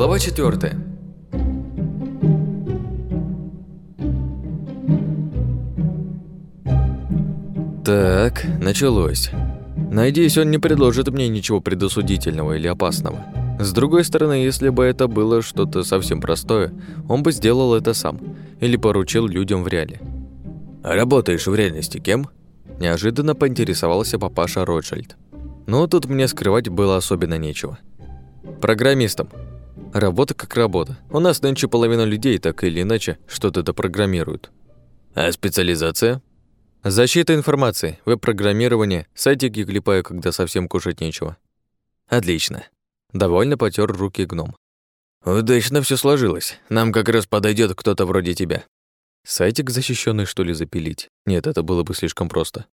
Глава 4. Так, началось. Надеюсь, он не предложит мне ничего предосудительного или опасного. С другой стороны, если бы это было что-то совсем простое, он бы сделал это сам или поручил людям в реале. «А работаешь в реальности кем?» Неожиданно поинтересовался папаша Ротшильд. Но тут мне скрывать было особенно нечего. Программистом. Работа как работа. У нас нынче половина людей так или иначе что-то допрограммируют. А специализация? Защита информации, веб-программирование, сайтики клепаю, когда совсем кушать нечего. Отлично. Довольно потер руки гном. Удачно все сложилось. Нам как раз подойдет кто-то вроде тебя. Сайтик защищенный что ли, запилить? Нет, это было бы слишком просто.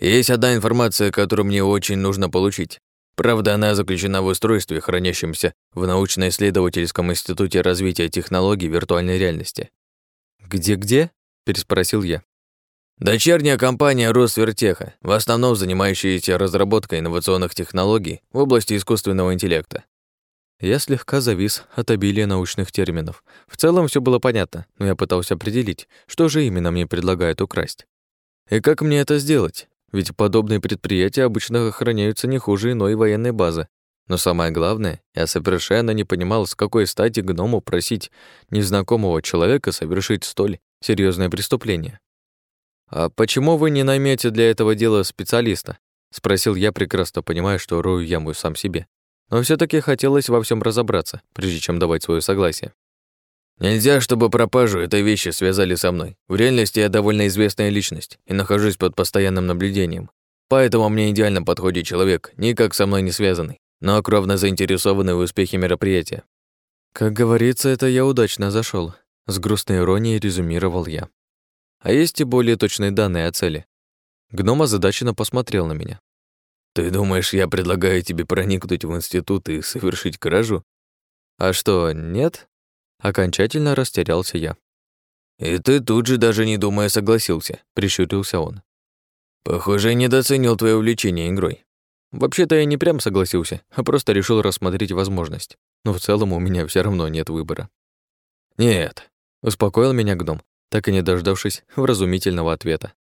Есть одна информация, которую мне очень нужно получить. Правда, она заключена в устройстве, хранящемся в научно-исследовательском институте развития технологий виртуальной реальности. «Где-где?» – переспросил я. Дочерняя компания Росвертеха, в основном занимающаяся разработкой инновационных технологий в области искусственного интеллекта. Я слегка завис от обилия научных терминов. В целом все было понятно, но я пытался определить, что же именно мне предлагают украсть. И как мне это сделать? Ведь подобные предприятия обычно охраняются не хуже иной военной базы. Но самое главное, я совершенно не понимал, с какой стати гному просить незнакомого человека совершить столь серьезное преступление. «А почему вы не наймете для этого дела специалиста?» — спросил я, прекрасно понимая, что рою яму сам себе. Но все таки хотелось во всем разобраться, прежде чем давать свое согласие. «Нельзя, чтобы пропажу этой вещи связали со мной. В реальности я довольно известная личность и нахожусь под постоянным наблюдением. Поэтому мне идеально подходит человек, никак со мной не связанный, но кровно заинтересованный в успехе мероприятия». Как говорится, это я удачно зашел. с грустной иронией резюмировал я. А есть и более точные данные о цели. Гном озадаченно посмотрел на меня. «Ты думаешь, я предлагаю тебе проникнуть в институт и совершить кражу?» «А что, нет?» Окончательно растерялся я. «И ты тут же, даже не думая, согласился», — прищурился он. «Похоже, недооценил твое увлечение игрой». Вообще-то я не прям согласился, а просто решил рассмотреть возможность. Но в целом у меня все равно нет выбора. «Нет», — успокоил меня гном, так и не дождавшись вразумительного ответа.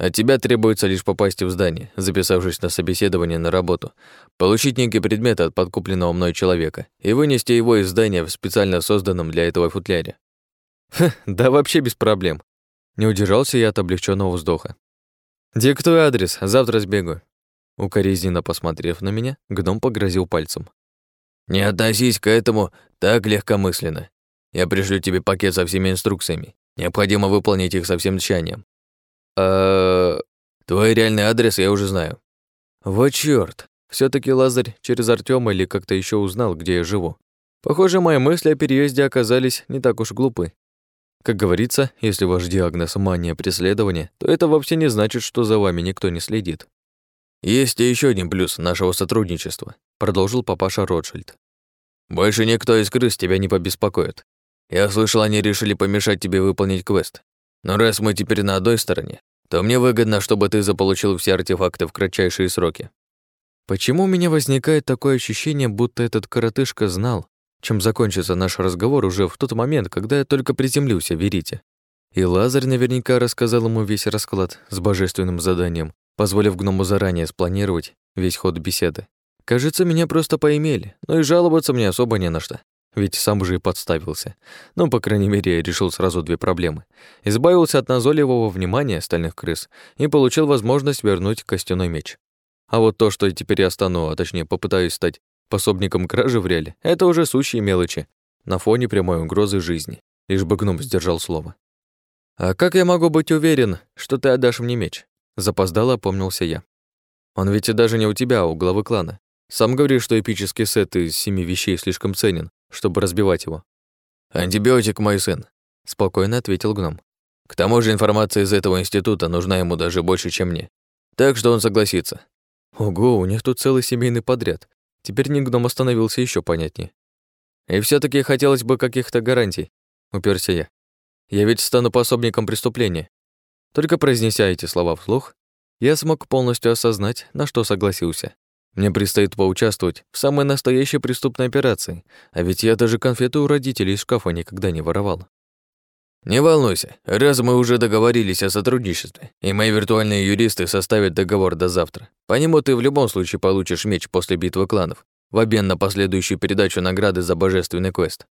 От тебя требуется лишь попасть в здание, записавшись на собеседование на работу, получить некий предмет от подкупленного мной человека и вынести его из здания в специально созданном для этого футляре. Ха, да вообще без проблем. Не удержался я от облегченного вздоха. Диктуй адрес, завтра сбегаю. Укоризненно посмотрев на меня, гном погрозил пальцем. «Не относись к этому так легкомысленно. Я пришлю тебе пакет со всеми инструкциями. Необходимо выполнить их со всем тщанием. Э Твой реальный адрес я уже знаю. Вот чёрт. все таки Лазарь через Артёма или как-то еще узнал, где я живу. Похоже, мои мысли о переезде оказались не так уж глупы. Как говорится, если ваш диагноз мания преследования, то это вовсе не значит, что за вами никто не следит. Есть и еще один плюс нашего сотрудничества, продолжил папаша Ротшильд. Больше никто из крыс тебя не побеспокоит. Я слышал, они решили помешать тебе выполнить квест. Но раз мы теперь на одной стороне, то мне выгодно, чтобы ты заполучил все артефакты в кратчайшие сроки. Почему у меня возникает такое ощущение, будто этот коротышка знал, чем закончится наш разговор уже в тот момент, когда я только приземлился в Верите? И Лазарь наверняка рассказал ему весь расклад с божественным заданием, позволив гному заранее спланировать весь ход беседы. Кажется, меня просто поимели, но и жаловаться мне особо не на что. Ведь сам же и подставился. Ну, по крайней мере, я решил сразу две проблемы. Избавился от назойливого внимания остальных крыс и получил возможность вернуть костяной меч. А вот то, что теперь я стану, а точнее попытаюсь стать пособником кражи в реале, это уже сущие мелочи на фоне прямой угрозы жизни. Лишь бы гном сдержал слово. «А как я могу быть уверен, что ты отдашь мне меч?» Запоздало опомнился я. «Он ведь и даже не у тебя, а у главы клана. Сам говоришь, что эпический сет из семи вещей слишком ценен, чтобы разбивать его. «Антибиотик, мой сын», — спокойно ответил гном. «К тому же информация из этого института нужна ему даже больше, чем мне. Так что он согласится». Ого, у них тут целый семейный подряд. Теперь не гном остановился еще понятнее. И все таки хотелось бы каких-то гарантий, уперся я. Я ведь стану пособником преступления. Только произнеся эти слова вслух, я смог полностью осознать, на что согласился. Мне предстоит поучаствовать в самой настоящей преступной операции, а ведь я даже конфеты у родителей из шкафа никогда не воровал. Не волнуйся, раз мы уже договорились о сотрудничестве, и мои виртуальные юристы составят договор до завтра. По нему ты в любом случае получишь меч после битвы кланов, в обмен на последующую передачу награды за божественный квест.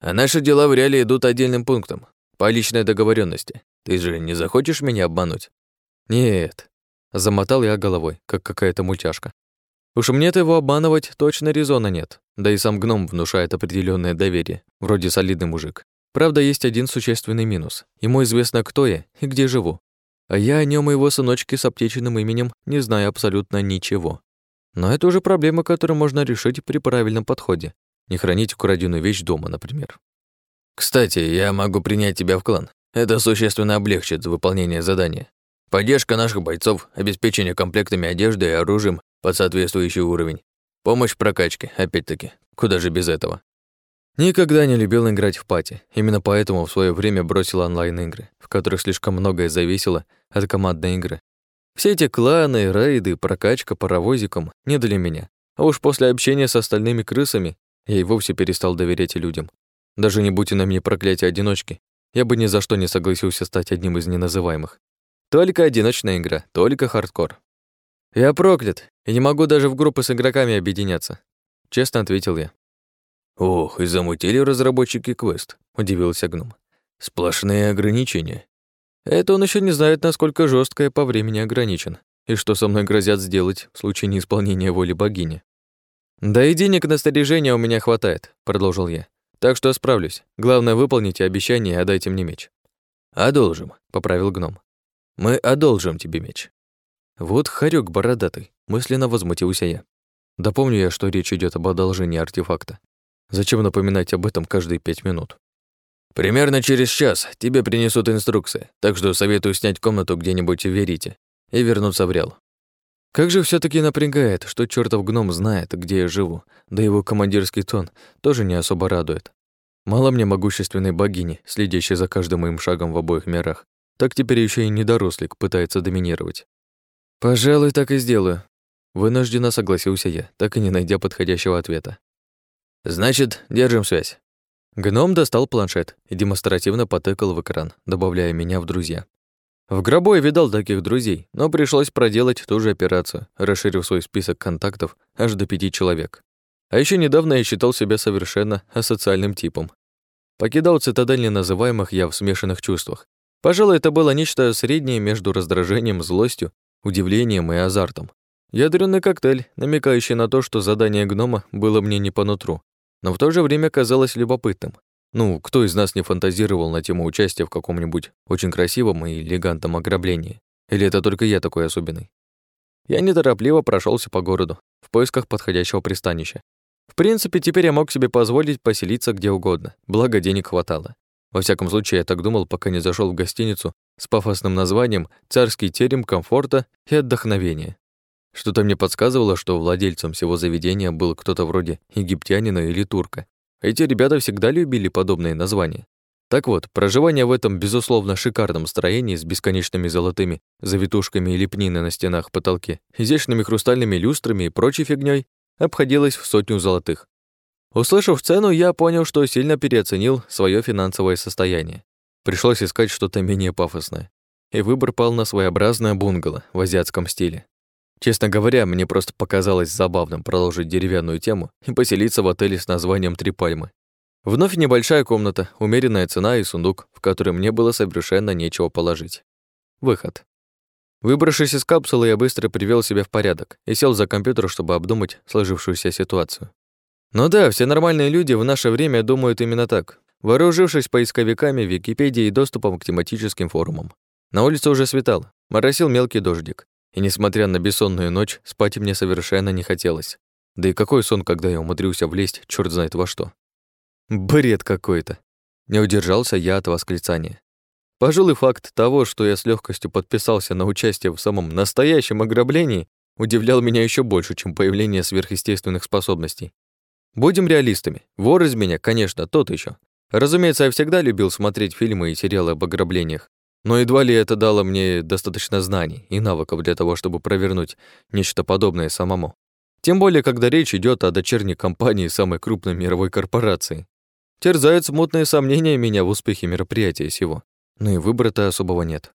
А наши дела в реале идут отдельным пунктом, по личной договоренности. Ты же не захочешь меня обмануть? Нет. Замотал я головой, как какая-то мультяшка. Уж мне-то его обманывать точно резона нет. Да и сам гном внушает определенное доверие, вроде солидный мужик. Правда, есть один существенный минус. Ему известно, кто я и где живу. А я о нем и его сыночке с аптечным именем не знаю абсолютно ничего. Но это уже проблема, которую можно решить при правильном подходе. Не хранить украденную вещь дома, например. Кстати, я могу принять тебя в клан. Это существенно облегчит выполнение задания. Поддержка наших бойцов, обеспечение комплектами одежды и оружием под соответствующий уровень. Помощь в прокачке, опять-таки. Куда же без этого? Никогда не любил играть в пати. Именно поэтому в свое время бросил онлайн-игры, в которых слишком многое зависело от командной игры. Все эти кланы, рейды, прокачка паровозиком не для меня. А уж после общения с остальными крысами я и вовсе перестал доверять людям. Даже не будь на мне проклятие одиночки, я бы ни за что не согласился стать одним из неназываемых. Только одиночная игра, только хардкор. Я проклят, и не могу даже в группы с игроками объединяться. Честно ответил я. «Ох, и замутили разработчики квест», — удивился гном. «Сплошные ограничения. Это он еще не знает, насколько жестко я по времени ограничен, и что со мной грозят сделать в случае неисполнения воли богини». «Да и денег на снаряжение у меня хватает», — продолжил я. «Так что справлюсь. Главное, выполните обещание и отдайте мне меч». «Одолжим», — поправил гном. «Мы одолжим тебе меч». «Вот хорёк бородатый», — мысленно возмутился я. Да помню я, что речь идет об одолжении артефакта. Зачем напоминать об этом каждые пять минут? Примерно через час тебе принесут инструкции, так что советую снять комнату где-нибудь в Верите и вернуться в Реал. Как же все таки напрягает, что чертов гном знает, где я живу, да его командирский тон тоже не особо радует. Мало мне могущественной богини, следящей за каждым моим шагом в обоих мирах, так теперь еще и недорослик пытается доминировать. Пожалуй, так и сделаю. Вынужденно согласился я, так и не найдя подходящего ответа. Значит, держим связь. Гном достал планшет и демонстративно потыкал в экран, добавляя меня в друзья. В гробу я видал таких друзей, но пришлось проделать ту же операцию, расширив свой список контактов аж до пяти человек. А еще недавно я считал себя совершенно асоциальным типом. Покидал цитадель неназываемых я в смешанных чувствах. Пожалуй, это было нечто среднее между раздражением, злостью, удивлением и азартом. Ядрёный коктейль, намекающий на то, что задание гнома было мне не по нутру, но в то же время казалось любопытным. Ну, кто из нас не фантазировал на тему участия в каком-нибудь очень красивом и элегантном ограблении? Или это только я такой особенный? Я неторопливо прошелся по городу, в поисках подходящего пристанища. В принципе, теперь я мог себе позволить поселиться где угодно, благо денег хватало. Во всяком случае, я так думал, пока не зашел в гостиницу с пафосным названием «Царский терем комфорта и отдохновения». Что-то мне подсказывало, что владельцем всего заведения был кто-то вроде египтянина или турка. Эти ребята всегда любили подобные названия. Так вот, проживание в этом, безусловно, шикарном строении с бесконечными золотыми завитушками и лепнины на стенах, потолке, изящными хрустальными люстрами и прочей фигней обходилось в сотню золотых. Услышав цену, я понял, что сильно переоценил свое финансовое состояние. Пришлось искать что-то менее пафосное. И выбор пал на своеобразное бунгало в азиатском стиле. Честно говоря, мне просто показалось забавным продолжить деревянную тему и поселиться в отеле с названием «Три пальмы». Вновь небольшая комната, умеренная цена и сундук, в который мне было совершенно нечего положить. Выход. Выбравшись из капсулы, я быстро привел себя в порядок и сел за компьютер, чтобы обдумать сложившуюся ситуацию. Ну да, все нормальные люди в наше время думают именно так, вооружившись поисковиками, Википедией и доступом к тематическим форумам. На улице уже светало, моросил мелкий дождик. И несмотря на бессонную ночь, спать мне совершенно не хотелось. Да и какой сон, когда я умудрился влезть, черт знает во что. Бред какой-то. Не удержался я от восклицания. Пожалуй, факт того, что я с легкостью подписался на участие в самом настоящем ограблении, удивлял меня еще больше, чем появление сверхъестественных способностей. Будем реалистами. Вор из меня, конечно, тот еще. Разумеется, я всегда любил смотреть фильмы и сериалы об ограблениях, но едва ли это дало мне достаточно знаний и навыков для того, чтобы провернуть нечто подобное самому. Тем более, когда речь идет о дочерней компании самой крупной мировой корпорации. Терзают смутные сомнения меня в успехе мероприятия сего, но и выбора-то особого нет.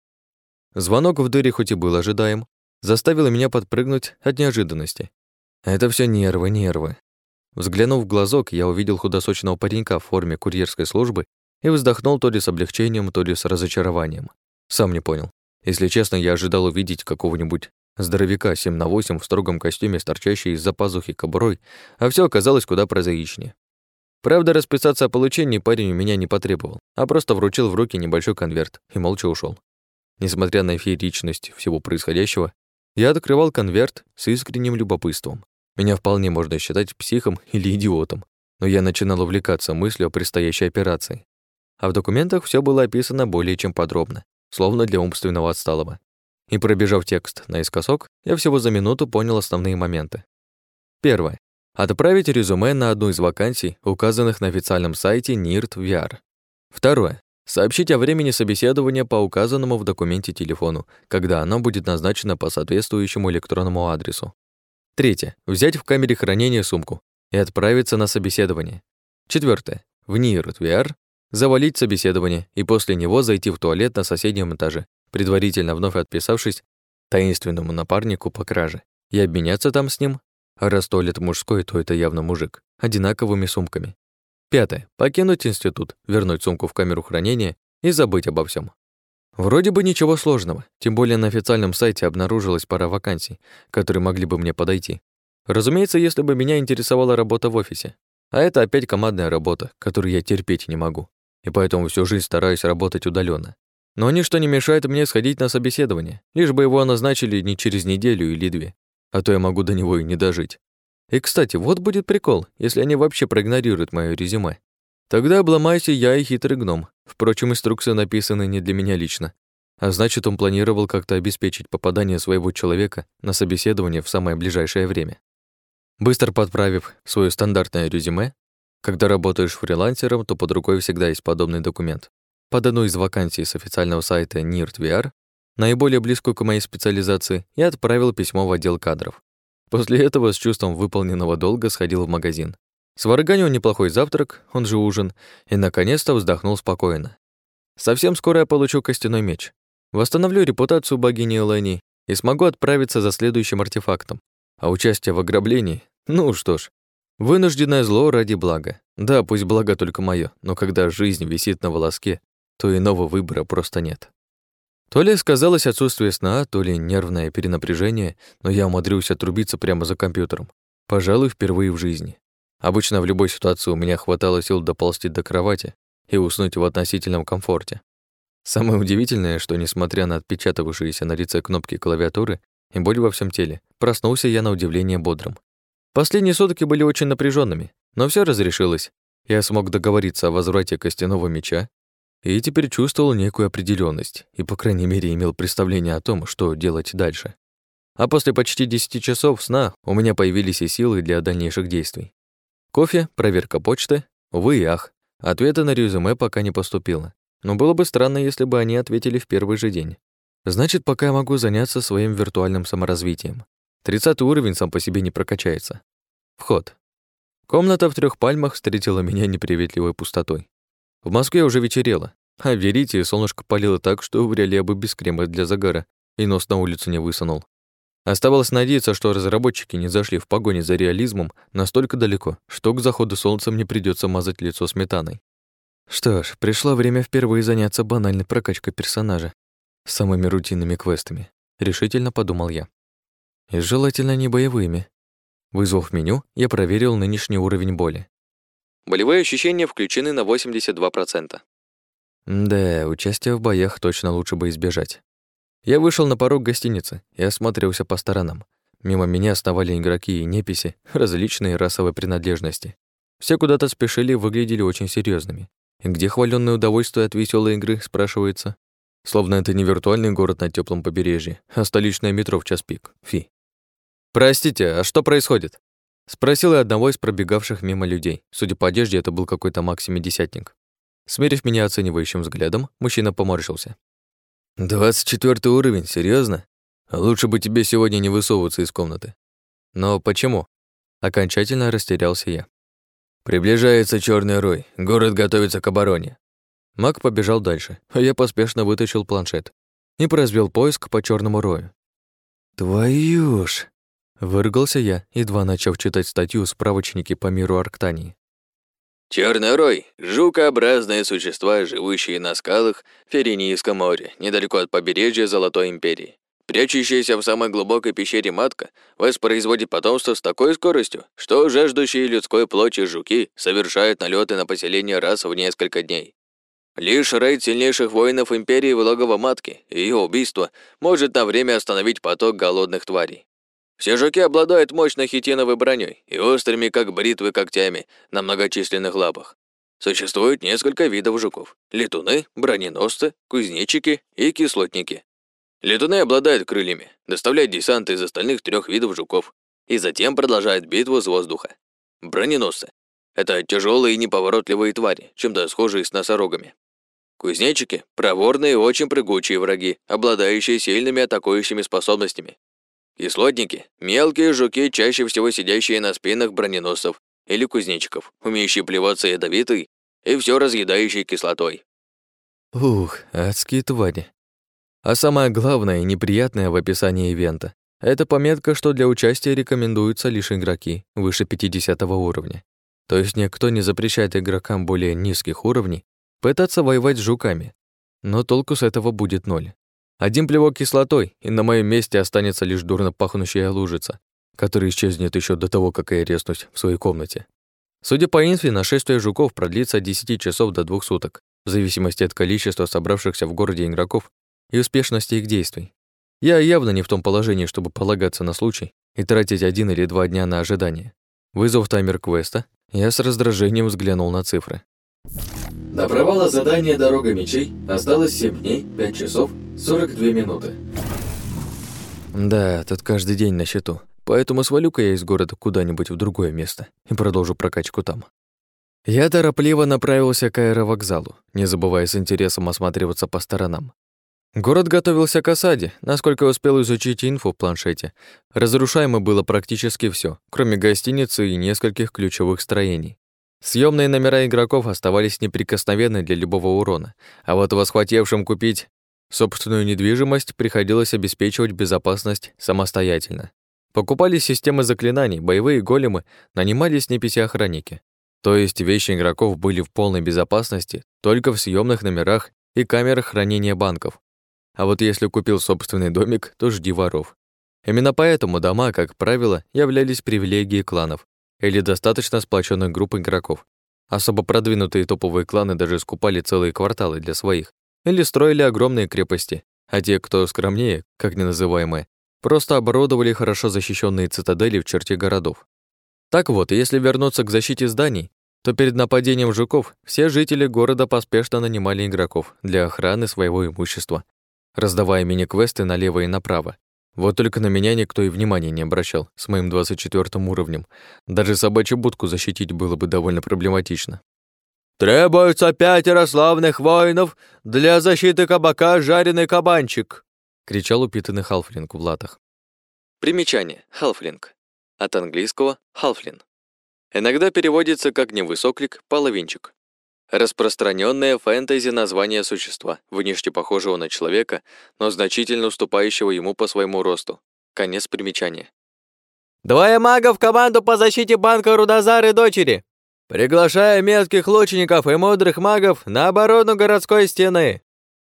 Звонок в дыре хоть и был ожидаем, заставил меня подпрыгнуть от неожиданности. Это все нервы, нервы. Взглянув в глазок, я увидел худосочного паренька в форме курьерской службы и вздохнул то ли с облегчением, то ли с разочарованием. Сам не понял. Если честно, я ожидал увидеть какого-нибудь здоровяка 7 на 8 в строгом костюме с торчащей из-за пазухи кобурой, а все оказалось куда прозаичнее. Правда, расписаться о получении парень у меня не потребовал, а просто вручил в руки небольшой конверт и молча ушел. Несмотря на фееричность всего происходящего, я открывал конверт с искренним любопытством. Меня вполне можно считать психом или идиотом, но я начинал увлекаться мыслью о предстоящей операции. А в документах все было описано более чем подробно, словно для умственного отсталого. И пробежав текст наискосок, я всего за минуту понял основные моменты. Первое. Отправить резюме на одну из вакансий, указанных на официальном сайте NIRT VR. Второе. Сообщить о времени собеседования по указанному в документе телефону, когда оно будет назначено по соответствующему электронному адресу. Третье. Взять в камере хранения сумку и отправиться на собеседование. Четвертое. В НИР VR завалить собеседование и после него зайти в туалет на соседнем этаже, предварительно вновь отписавшись таинственному напарнику по краже, и обменяться там с ним, а раз туалет мужской, то это явно мужик, одинаковыми сумками. Пятое. Покинуть институт, вернуть сумку в камеру хранения и забыть обо всем. Вроде бы ничего сложного, тем более на официальном сайте обнаружилась пара вакансий, которые могли бы мне подойти. Разумеется, если бы меня интересовала работа в офисе. А это опять командная работа, которую я терпеть не могу. И поэтому всю жизнь стараюсь работать удаленно. Но ничто не мешает мне сходить на собеседование, лишь бы его назначили не через неделю или две, а то я могу до него и не дожить. И, кстати, вот будет прикол, если они вообще проигнорируют моё резюме. Тогда обломайся я и хитрый гном. Впрочем, инструкции написаны не для меня лично. А значит, он планировал как-то обеспечить попадание своего человека на собеседование в самое ближайшее время. Быстро подправив свое стандартное резюме, когда работаешь фрилансером, то под рукой всегда есть подобный документ. Под одну из вакансий с официального сайта NIRT VR, наиболее близкую к моей специализации, я отправил письмо в отдел кадров. После этого с чувством выполненного долга сходил в магазин. Сварганил неплохой завтрак, он же ужин, и наконец-то вздохнул спокойно. Совсем скоро я получу костяной меч. Восстановлю репутацию богини Элэни и смогу отправиться за следующим артефактом. А участие в ограблении? Ну что ж, вынужденное зло ради блага. Да, пусть благо только моё, но когда жизнь висит на волоске, то иного выбора просто нет. То ли сказалось отсутствие сна, то ли нервное перенапряжение, но я умудрился отрубиться прямо за компьютером. Пожалуй, впервые в жизни. Обычно в любой ситуации у меня хватало сил доползти до кровати и уснуть в относительном комфорте. Самое удивительное, что, несмотря на отпечатавшиеся на лице кнопки клавиатуры и боль во всем теле, проснулся я на удивление бодрым. Последние сутки были очень напряженными, но все разрешилось. Я смог договориться о возврате костяного меча и теперь чувствовал некую определенность и, по крайней мере, имел представление о том, что делать дальше. А после почти 10 часов сна у меня появились и силы для дальнейших действий. Кофе, проверка почты, увы и ах, ответа на резюме пока не поступило. Но было бы странно, если бы они ответили в первый же день. Значит, пока я могу заняться своим виртуальным саморазвитием. Тридцатый уровень сам по себе не прокачается. Вход. Комната в трех пальмах встретила меня неприветливой пустотой. В Москве уже вечерело, а Верите солнышко палило так, что вряд ли я бы без крема для загара и нос на улицу не высунул. Оставалось надеяться, что разработчики не зашли в погоне за реализмом настолько далеко, что к заходу солнца мне придется мазать лицо сметаной. Что ж, пришло время впервые заняться банальной прокачкой персонажа, самыми рутинными квестами, решительно подумал я. И желательно не боевыми. Вызвав меню, я проверил нынешний уровень боли. Болевые ощущения включены на 82%. Да, участие в боях точно лучше бы избежать. Я вышел на порог гостиницы и осмотрелся по сторонам. Мимо меня оставали игроки и неписи, различные расовые принадлежности. Все куда-то спешили и выглядели очень серьезными. И где хваленное удовольствие от веселой игры, спрашивается? Словно это не виртуальный город на теплом побережье, а столичное метро в час пик. Фи. «Простите, а что происходит?» Спросил я одного из пробегавших мимо людей. Судя по одежде, это был какой-то Максимедесятник. Смерив меня оценивающим взглядом, мужчина поморщился. «Двадцать четвертый уровень, серьезно? Лучше бы тебе сегодня не высовываться из комнаты». «Но почему?» Окончательно растерялся я. Приближается черный рой. Город готовится к обороне. Маг побежал дальше, а я поспешно вытащил планшет и произвел поиск по черному рою. «Твою ж!» — выругался я, едва начав читать статью в справочнике по миру Арктании. Черный рой – жукообразные существа, живущие на скалах в Ференийском море, недалеко от побережья Золотой Империи. Прячущаяся в самой глубокой пещере матка воспроизводит потомство с такой скоростью, что жаждущие людской плоти жуки совершают налеты на поселение раз в несколько дней. Лишь рейд сильнейших воинов Империи в логово матки и ее убийство может на время остановить поток голодных тварей. Все жуки обладают мощной хитиновой броней и острыми, как бритвы, когтями на многочисленных лапах. Существует несколько видов жуков. Летуны, броненосцы, кузнечики и кислотники. Летуны обладают крыльями, доставляют десант из остальных трех видов жуков и затем продолжают битву с воздуха. Броненосцы — это тяжелые и неповоротливые твари, чем-то схожие с носорогами. Кузнечики — проворные и очень прыгучие враги, обладающие сильными атакующими способностями. Кислотники – мелкие жуки, чаще всего сидящие на спинах броненосцев или кузнечиков, умеющие плеваться ядовитой и все разъедающей кислотой. Ух, адские твари. А самое главное и неприятное в описании ивента – это пометка, что для участия рекомендуются лишь игроки выше 50 уровня. То есть никто не запрещает игрокам более низких уровней пытаться воевать с жуками. Но толку с этого будет ноль. Один плевок кислотой, и на моем месте останется лишь дурно пахнущая лужица, которая исчезнет еще до того, как я резнусь в своей комнате. Судя по инфе, нашествие жуков продлится от 10 часов до 2 суток, в зависимости от количества собравшихся в городе игроков и успешности их действий. Я явно не в том положении, чтобы полагаться на случай и тратить один или два дня на ожидание. Вызвав таймер квеста, я с раздражением взглянул на цифры. До провала задания «Дорога мечей» осталось 7 дней, 5 часов, 42 минуты. Да, тут каждый день на счету. Поэтому свалю-ка я из города куда-нибудь в другое место и продолжу прокачку там. Я торопливо направился к аэровокзалу, не забывая с интересом осматриваться по сторонам. Город готовился к осаде, насколько я успел изучить инфу в планшете. Разрушаемо было практически все, кроме гостиницы и нескольких ключевых строений. Съемные номера игроков оставались неприкосновенны для любого урона, а вот восхватевшим купить Собственную недвижимость приходилось обеспечивать безопасность самостоятельно. Покупали системы заклинаний, боевые големы, нанимались неписи-охранники. То есть вещи игроков были в полной безопасности только в съемных номерах и камерах хранения банков. А вот если купил собственный домик, то жди воров. Именно поэтому дома, как правило, являлись привилегией кланов или достаточно сплоченных групп игроков. Особо продвинутые топовые кланы даже скупали целые кварталы для своих, или строили огромные крепости, а те, кто скромнее, как не называемые, просто оборудовали хорошо защищенные цитадели в черте городов. Так вот, если вернуться к защите зданий, то перед нападением жуков все жители города поспешно нанимали игроков для охраны своего имущества, раздавая мини-квесты налево и направо. Вот только на меня никто и внимания не обращал с моим 24 уровнем. Даже собачью будку защитить было бы довольно проблематично. «Требуется пятеро славных воинов для защиты кабака «Жареный кабанчик», — кричал упитанный Халфлинг в латах. Примечание. Халфлинг. От английского «халфлин». Иногда переводится как невысоклик, половинчик. Распространенное фэнтези название существа, внешне похожего на человека, но значительно уступающего ему по своему росту. Конец примечания. «Двое магов в команду по защите банка Рудозары дочери!» Приглашаю мелких лучников и мудрых магов на оборону городской стены.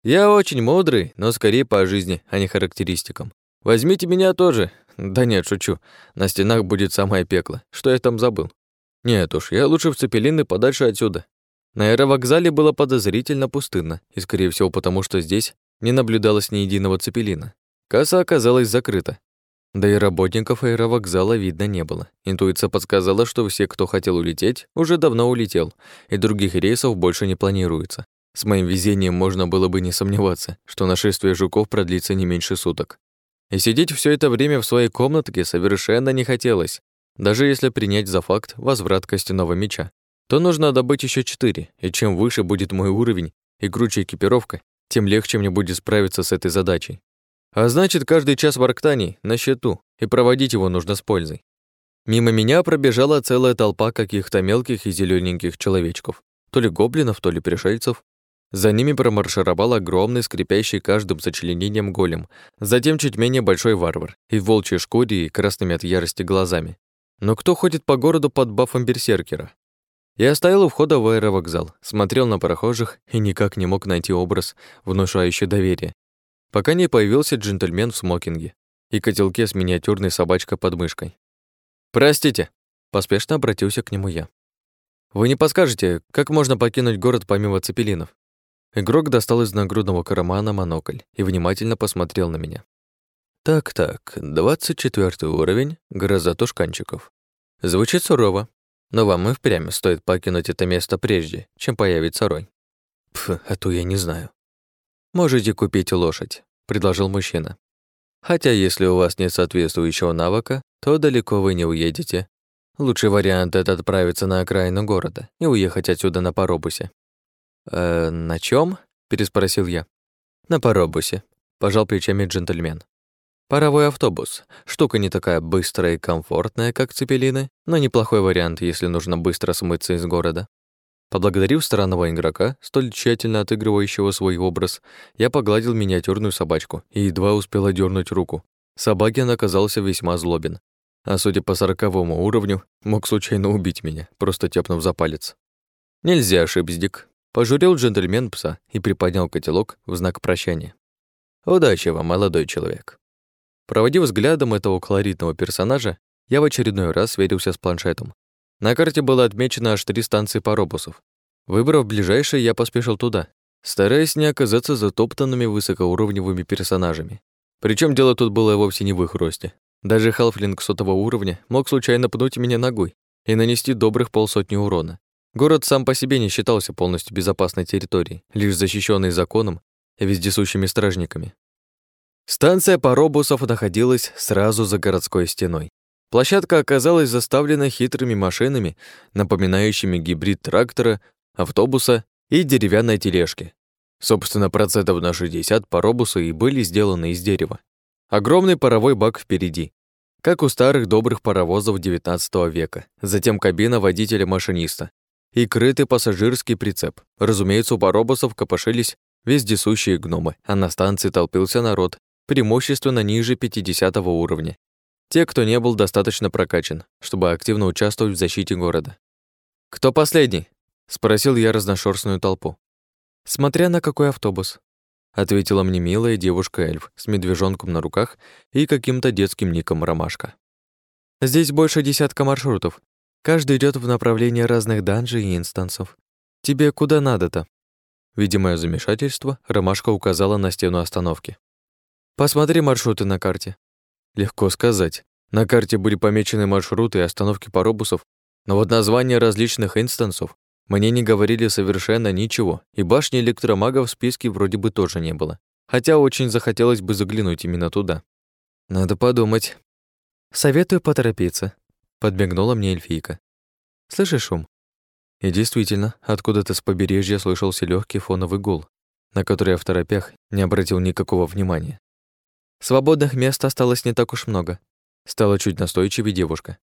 Я очень мудрый, но скорее по жизни, а не характеристикам. Возьмите меня тоже. Да нет, шучу. На стенах будет самое пекло. Что я там забыл? Нет уж, я лучше в Цепелины подальше отсюда. На аэровокзале было подозрительно пустынно, и, скорее всего, потому что здесь не наблюдалось ни единого цепелина. Касса оказалась закрыта, да и работников аэровокзала видно не было. Интуиция подсказала, что все, кто хотел улететь, уже давно улетел, и других рейсов больше не планируется. С моим везением можно было бы не сомневаться, что нашествие жуков продлится не меньше суток. И сидеть все это время в своей комнатке совершенно не хотелось. Даже если принять за факт возврат костяного меча, то нужно добыть еще четыре, и чем выше будет мой уровень и круче экипировка, тем легче мне будет справиться с этой задачей. А значит, каждый час в Арктане на счету, и проводить его нужно с пользой. Мимо меня пробежала целая толпа каких-то мелких и зелененьких человечков, то ли гоблинов, то ли пришельцев. За ними промаршировал огромный, скрипящий каждым сочленением голем, затем чуть менее большой варвар, и в волчьей шкуре, и красными от ярости глазами. Но кто ходит по городу под бафом берсеркера? Я стоял у входа в аэровокзал, смотрел на прохожих и никак не мог найти образ, внушающий доверие, пока не появился джентльмен в смокинге и котелке с миниатюрной собачкой под мышкой. «Простите», — поспешно обратился к нему я. «Вы не подскажете, как можно покинуть город помимо цепелинов?» Игрок достал из нагрудного кармана монокль и внимательно посмотрел на меня. «Так-так, двадцать четвертый уровень, гроза тушканчиков. Звучит сурово, но вам и впрямь стоит покинуть это место прежде, чем появится рой. Пф, а то я не знаю. Можете купить лошадь, предложил мужчина. Хотя если у вас нет соответствующего навыка, то далеко вы не уедете. Лучший вариант — это отправиться на окраину города и уехать отсюда на паробусе. «Э, на чем? переспросил я. «На паробусе», — пожал плечами джентльмен. «Паровой автобус. Штука не такая быстрая и комфортная, как цепелины, но неплохой вариант, если нужно быстро смыться из города». Поблагодарив странного игрока, столь тщательно отыгрывающего свой образ, я погладил миниатюрную собачку и едва успел одернуть руку. Собакин оказался весьма злобен, а судя по сороковому уровню, мог случайно убить меня, просто тяпнув за палец. «Нельзя ошибся, Дик», — пожурил джентльмен пса и приподнял котелок в знак прощания. «Удачи вам, молодой человек». Проводив взглядом этого колоритного персонажа, я в очередной раз сверился с планшетом. На карте было отмечено аж три станции паробусов. Выбрав ближайший, я поспешил туда, стараясь не оказаться затоптанными высокоуровневыми персонажами. Причем дело тут было вовсе не в их росте. Даже халфлинг сотого уровня мог случайно пнуть меня ногой и нанести добрых полсотни урона. Город сам по себе не считался полностью безопасной территорией, лишь защищенной законом и вездесущими стражниками. Станция паробусов находилась сразу за городской стеной. Площадка оказалась заставлена хитрыми машинами, напоминающими гибрид трактора, автобуса и деревянной тележки. Собственно, процентов на 60 паробусы и были сделаны из дерева. Огромный паровой бак впереди, как у старых добрых паровозов XIX века, затем кабина водителя-машиниста и крытый пассажирский прицеп. Разумеется, у паробусов копошились вездесущие гномы, а на станции толпился народ, преимущественно ниже 50 уровня, те, кто не был достаточно прокачан, чтобы активно участвовать в защите города. «Кто последний?» — спросил я разношерстную толпу. «Смотря на какой автобус», — ответила мне милая девушка-эльф с медвежонком на руках и каким-то детским ником Ромашка. «Здесь больше десятка маршрутов. Каждый идет в направлении разных данжей и инстансов. Тебе куда надо-то?» Видимое замешательство, Ромашка указала на стену остановки. «Посмотри маршруты на карте. Легко сказать. На карте были помечены маршруты и остановки паробусов, но вот названия различных инстансов мне не говорили совершенно ничего, и башни электромага в списке вроде бы тоже не было. Хотя очень захотелось бы заглянуть именно туда. Надо подумать. Советую поторопиться, подмигнула мне эльфийка. Слышишь шум? И действительно, откуда-то с побережья слышался легкий фоновый гул, на который я в торопях не обратил никакого внимания. Свободных мест осталось не так уж много. Стала чуть настойчивее девушка.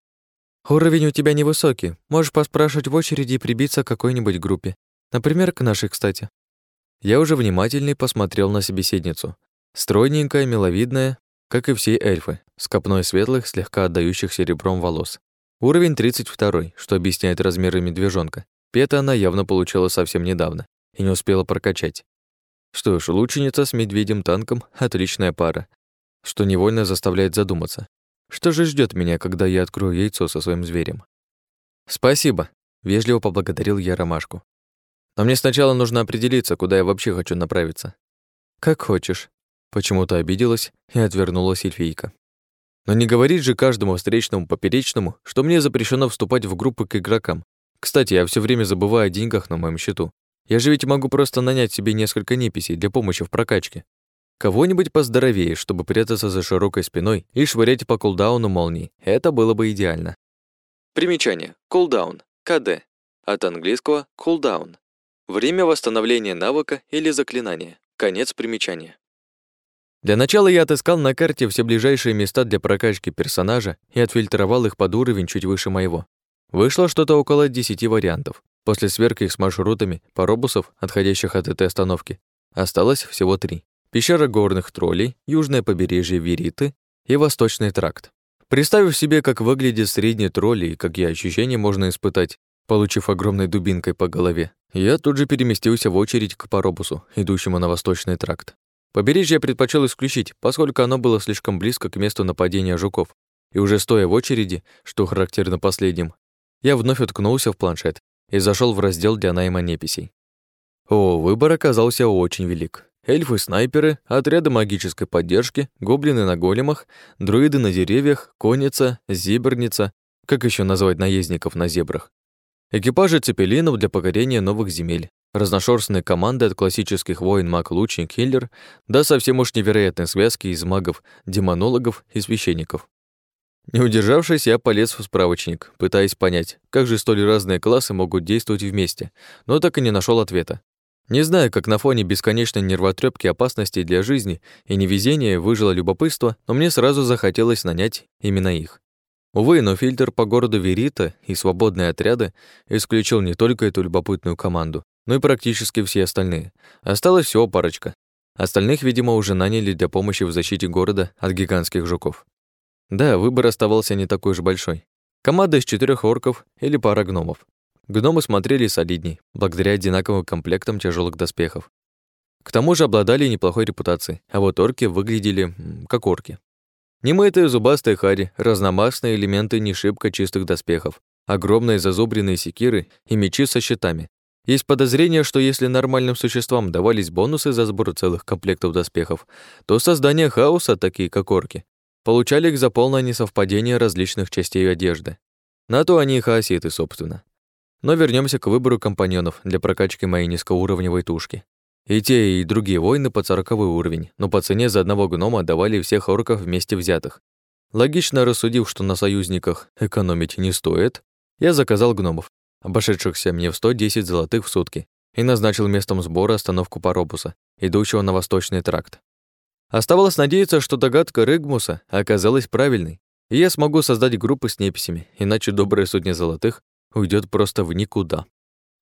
Уровень у тебя невысокий. Можешь поспрашивать в очереди и прибиться к какой-нибудь группе. Например, к нашей, кстати. Я уже внимательней посмотрел на собеседницу. Стройненькая, миловидная, как и все эльфы, с копной светлых, слегка отдающих серебром волос. Уровень 32, что объясняет размеры медвежонка. Пета она явно получила совсем недавно и не успела прокачать. Что ж, лучница с медведем-танком — отличная пара, что невольно заставляет задуматься. Что же ждет меня, когда я открою яйцо со своим зверем? Спасибо, вежливо поблагодарил я ромашку. Но мне сначала нужно определиться, куда я вообще хочу направиться. Как хочешь. Почему-то обиделась и отвернулась эльфийка. Но не говорить же каждому встречному поперечному, что мне запрещено вступать в группы к игрокам. Кстати, я все время забываю о деньгах на моем счету. Я же ведь могу просто нанять себе несколько неписей для помощи в прокачке. Кого-нибудь поздоровее, чтобы прятаться за широкой спиной и швырять по кулдауну молнии. Это было бы идеально. Примечание. Кулдаун. КД. От английского кулдаун. Время восстановления навыка или заклинания. Конец примечания. Для начала я отыскал на карте все ближайшие места для прокачки персонажа и отфильтровал их под уровень чуть выше моего. Вышло что-то около 10 вариантов. После сверки их с маршрутами, паробусов, отходящих от этой остановки, осталось всего три. Пещера горных троллей, южное побережье Вериты и восточный тракт. Представив себе, как выглядит средний тролль и какие ощущения можно испытать, получив огромной дубинкой по голове, я тут же переместился в очередь к паробусу, идущему на восточный тракт. Побережье я предпочел исключить, поскольку оно было слишком близко к месту нападения жуков. И уже стоя в очереди, что характерно последним, я вновь уткнулся в планшет и зашел в раздел для найма неписей. О, выбор оказался очень велик. Эльфы-снайперы, отряды магической поддержки, гоблины на големах, друиды на деревьях, конница, зебрница, как еще назвать наездников на зебрах, экипажи цепелинов для покорения новых земель, разношерстные команды от классических воин маг лучник киллер до совсем уж невероятной связки из магов, демонологов и священников. Не удержавшись, я полез в справочник, пытаясь понять, как же столь разные классы могут действовать вместе, но так и не нашел ответа. Не знаю, как на фоне бесконечной нервотрепки опасностей для жизни и невезения выжило любопытство, но мне сразу захотелось нанять именно их. Увы, но фильтр по городу Верита и свободные отряды исключил не только эту любопытную команду, но и практически все остальные. Осталось всего парочка. Остальных, видимо, уже наняли для помощи в защите города от гигантских жуков. Да, выбор оставался не такой уж большой. Команда из четырех орков или пара гномов. Гномы смотрели солидней, благодаря одинаковым комплектам тяжелых доспехов. К тому же обладали неплохой репутацией, а вот орки выглядели как орки. Немытые зубастые хари, разномастные элементы не шибко чистых доспехов, огромные зазубренные секиры и мечи со щитами. Есть подозрение, что если нормальным существам давались бонусы за сбор целых комплектов доспехов, то создание хаоса, такие как орки, Получали их за полное несовпадение различных частей одежды. На то они и хаоситы, собственно. Но вернемся к выбору компаньонов для прокачки моей низкоуровневой тушки. И те, и другие воины под сороковой уровень, но по цене за одного гнома давали всех орков вместе взятых. Логично рассудив, что на союзниках экономить не стоит, я заказал гномов, обошедшихся мне в 110 золотых в сутки, и назначил местом сбора остановку паробуса, идущего на восточный тракт. Оставалось надеяться, что догадка Рыгмуса оказалась правильной, и я смогу создать группы с неписями, иначе добрая сотня золотых уйдет просто в никуда.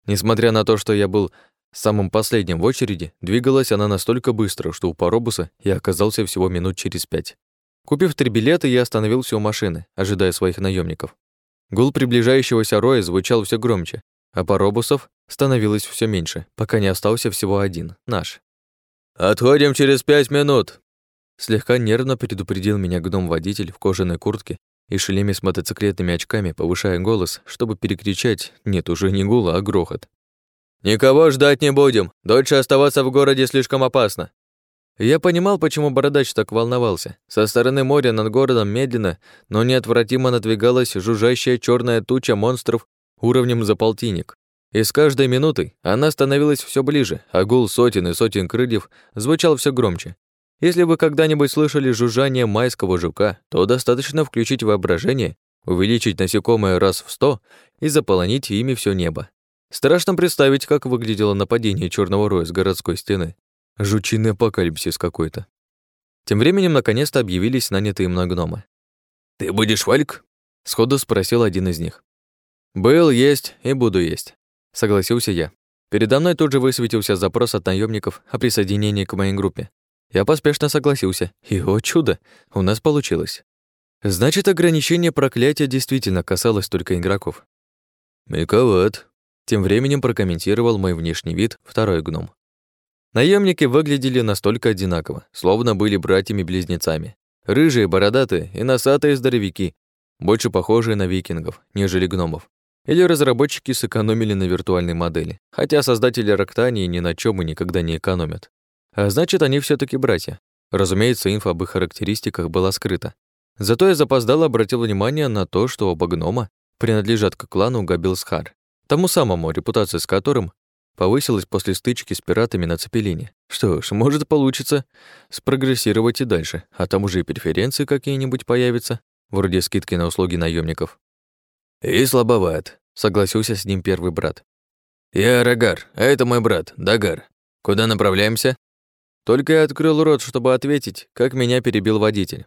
Несмотря на то, что я был самым последним в очереди, двигалась она настолько быстро, что у паробуса я оказался всего минут через пять. Купив три билета, я остановился у машины, ожидая своих наемников. Гул приближающегося роя звучал все громче, а паробусов становилось все меньше, пока не остался всего один, наш. «Отходим через пять минут!» Слегка нервно предупредил меня гном-водитель в кожаной куртке и шлеме с мотоциклетными очками, повышая голос, чтобы перекричать, нет, уже не гула, а грохот. «Никого ждать не будем. Дольше оставаться в городе слишком опасно». Я понимал, почему Бородач так волновался. Со стороны моря над городом медленно, но неотвратимо надвигалась жужжащая черная туча монстров уровнем за полтинник. И с каждой минутой она становилась все ближе, а гул сотен и сотен крыльев звучал все громче. Если вы когда-нибудь слышали жужжание майского жука, то достаточно включить воображение, увеличить насекомое раз в сто и заполонить ими все небо. Страшно представить, как выглядело нападение черного роя с городской стены. Жучиный апокалипсис какой-то. Тем временем наконец-то объявились нанятые мной гномы. «Ты будешь Вальк?» — сходу спросил один из них. «Был, есть и буду есть согласился я. Передо мной тут же высветился запрос от наемников о присоединении к моей группе. Я поспешно согласился, и, о чудо, у нас получилось. Значит, ограничение проклятия действительно касалось только игроков. «Миковат», — тем временем прокомментировал мой внешний вид второй гном. Наемники выглядели настолько одинаково, словно были братьями-близнецами. Рыжие, бородатые и носатые здоровяки, больше похожие на викингов, нежели гномов. Или разработчики сэкономили на виртуальной модели, хотя создатели Роктании ни на чем и никогда не экономят. А значит, они все таки братья. Разумеется, инфа об их характеристиках была скрыта. Зато я запоздало обратил внимание на то, что оба гнома принадлежат к клану Габилсхар, тому самому, репутация с которым повысилась после стычки с пиратами на Цепелине. Что ж, может получится спрогрессировать и дальше, а там уже и преференции какие-нибудь появятся, вроде скидки на услуги наемников. «И слабоват», — согласился с ним первый брат. «Я Рагар, а это мой брат, Дагар. Куда направляемся?» Только я открыл рот, чтобы ответить, как меня перебил водитель.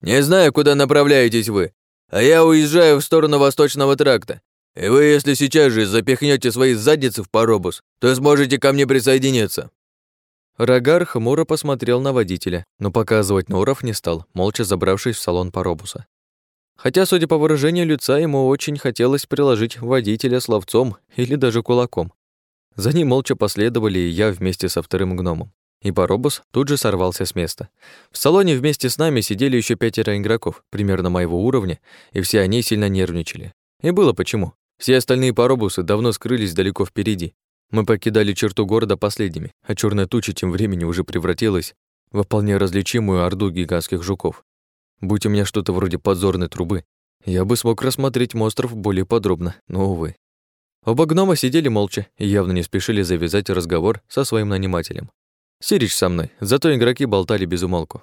«Не знаю, куда направляетесь вы, а я уезжаю в сторону Восточного тракта. И вы, если сейчас же запихнете свои задницы в паробус, то сможете ко мне присоединиться». Рогар хмуро посмотрел на водителя, но показывать Норов не стал, молча забравшись в салон паробуса. Хотя, судя по выражению лица, ему очень хотелось приложить водителя словцом или даже кулаком. За ним молча последовали и я вместе со вторым гномом. И паробус тут же сорвался с места. В салоне вместе с нами сидели еще пятеро игроков, примерно моего уровня, и все они сильно нервничали. И было почему. Все остальные паробусы давно скрылись далеко впереди, мы покидали черту города последними, а черная туча тем временем уже превратилась в вполне различимую орду гигантских жуков. Будь у меня что-то вроде подзорной трубы, я бы смог рассмотреть монстров более подробно, но, увы. Оба гнома сидели молча и явно не спешили завязать разговор со своим нанимателем. Сирич со мной, зато игроки болтали без умолку.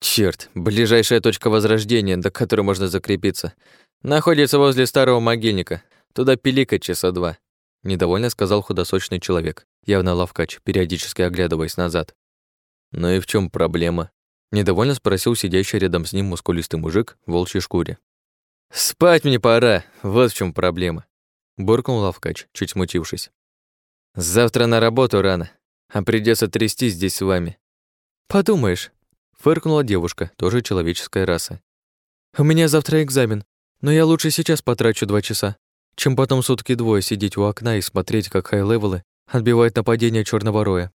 Черт, ближайшая точка возрождения, до которой можно закрепиться, находится возле старого могильника. Туда пиликать часа два. Недовольно сказал худосочный человек, явно лавкач, периодически оглядываясь назад. «Ну и в чем проблема?» Недовольно спросил сидящий рядом с ним мускулистый мужик в волчьей шкуре. «Спать мне пора, вот в чем проблема», — буркнул ловкач, чуть смутившись. «Завтра на работу рано, а придется трясти здесь с вами». «Подумаешь», — фыркнула девушка, тоже человеческая раса. «У меня завтра экзамен, но я лучше сейчас потрачу два часа чем потом сутки двое сидеть у окна и смотреть, как хай-левелы отбивают нападение черного роя.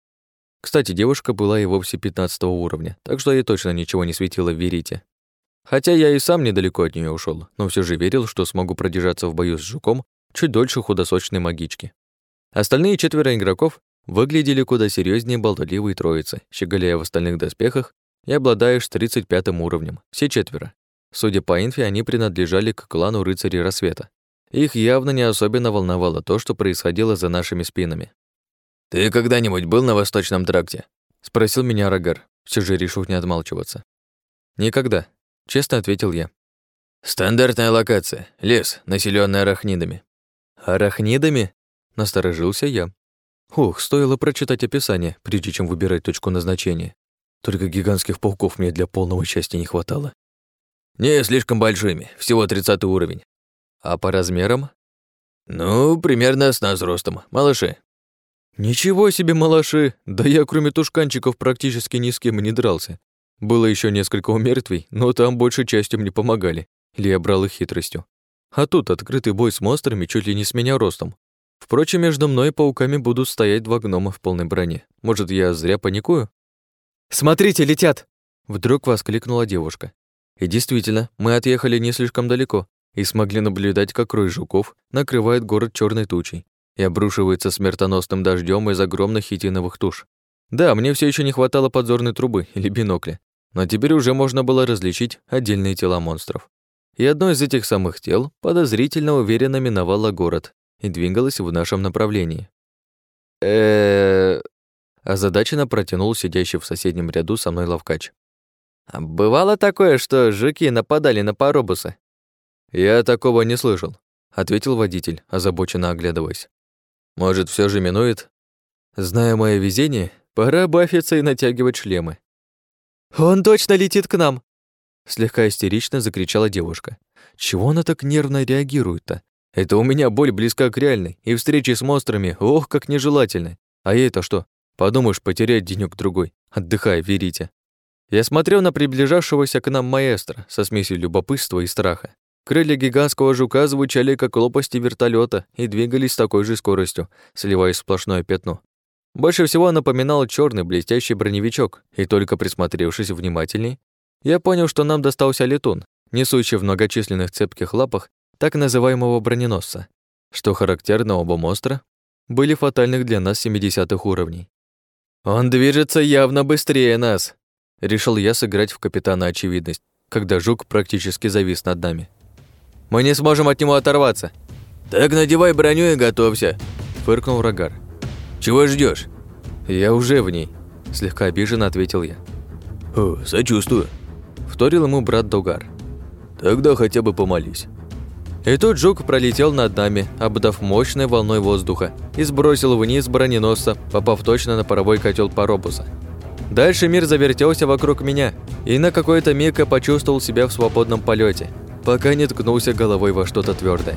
Кстати, девушка была и вовсе 15 уровня, так что ей точно ничего не светило в Верите. Хотя я и сам недалеко от нее ушел, но все же верил, что смогу продержаться в бою с жуком чуть дольше худосочной магички. Остальные четверо игроков выглядели куда серьезнее болтливой троицы, щеголяя в остальных доспехах и обладаешь 35 уровнем, все четверо. Судя по инфе, они принадлежали к клану рыцарей рассвета, их явно не особенно волновало то, что происходило за нашими спинами. «Ты когда-нибудь был на Восточном тракте?» — спросил меня Рогар, все же решив не отмалчиваться. «Никогда», — честно ответил я. «Стандартная локация. Лес, населенный арахнидами». «Арахнидами?» — насторожился я. Ух, стоило прочитать описание, прежде чем выбирать точку назначения. Только гигантских пауков мне для полного счастья не хватало. «Не слишком большими, всего 30 уровень. А по размерам? Ну, примерно с нас ростом, малыши. Ничего себе, малыши! Да я кроме тушканчиков практически ни с кем не дрался. Было еще несколько умертвий, но там большей частью мне помогали, или я брал их хитростью. А тут открытый бой с монстрами чуть ли не с меня ростом. Впрочем, между мной и пауками будут стоять два гнома в полной броне. Может, я зря паникую? «Смотрите, летят!» Вдруг воскликнула девушка. И действительно, мы отъехали не слишком далеко, и смогли наблюдать, как рой жуков накрывает город черной тучей и обрушивается смертоносным дождем из огромных хитиновых туш. Да, мне все еще не хватало подзорной трубы или бинокля, но теперь уже можно было различить отдельные тела монстров. И одно из этих самых тел подозрительно уверенно миновало город и двигалось в нашем направлении. э Озадаченно протянул сидящий в соседнем ряду со мной ловкач. «Бывало такое, что жуки нападали на паробусы?» «Я такого не слышал», — ответил водитель, озабоченно оглядываясь. «Может, все же минует?» Зная мое везение, пора бафиться и натягивать шлемы. «Он точно летит к нам!» Слегка истерично закричала девушка. «Чего она так нервно реагирует-то? Это у меня боль близка к реальной, и встречи с монстрами, ох, как нежелательны. А ей-то что? Подумаешь, потерять денёк другой Отдыхай, верите». Я смотрел на приближавшегося к нам маэстро со смесью любопытства и страха. Крылья гигантского жука звучали как лопасти вертолета и двигались с такой же скоростью, сливаясь в сплошное пятно. Больше всего напоминал черный блестящий броневичок, и только присмотревшись внимательней, я понял, что нам достался летун, несущий в многочисленных цепких лапах так называемого броненосца. Что характерно, оба монстра были фатальных для нас 70-х уровней. «Он движется явно быстрее нас», — решил я сыграть в капитана очевидность, когда жук практически завис над нами. Мы не сможем от него оторваться». «Так надевай броню и готовься», – фыркнул Рогар. «Чего ждешь? «Я уже в ней», – слегка обиженно ответил я. «О, сочувствую», – вторил ему брат Дугар. «Тогда хотя бы помолись». И тут жук пролетел над нами, обдав мощной волной воздуха и сбросил вниз броненосца, попав точно на паровой котел Паробуса. Дальше мир завертелся вокруг меня, и на какой-то миг я почувствовал себя в свободном полете, пока не ткнулся головой во что-то твердое.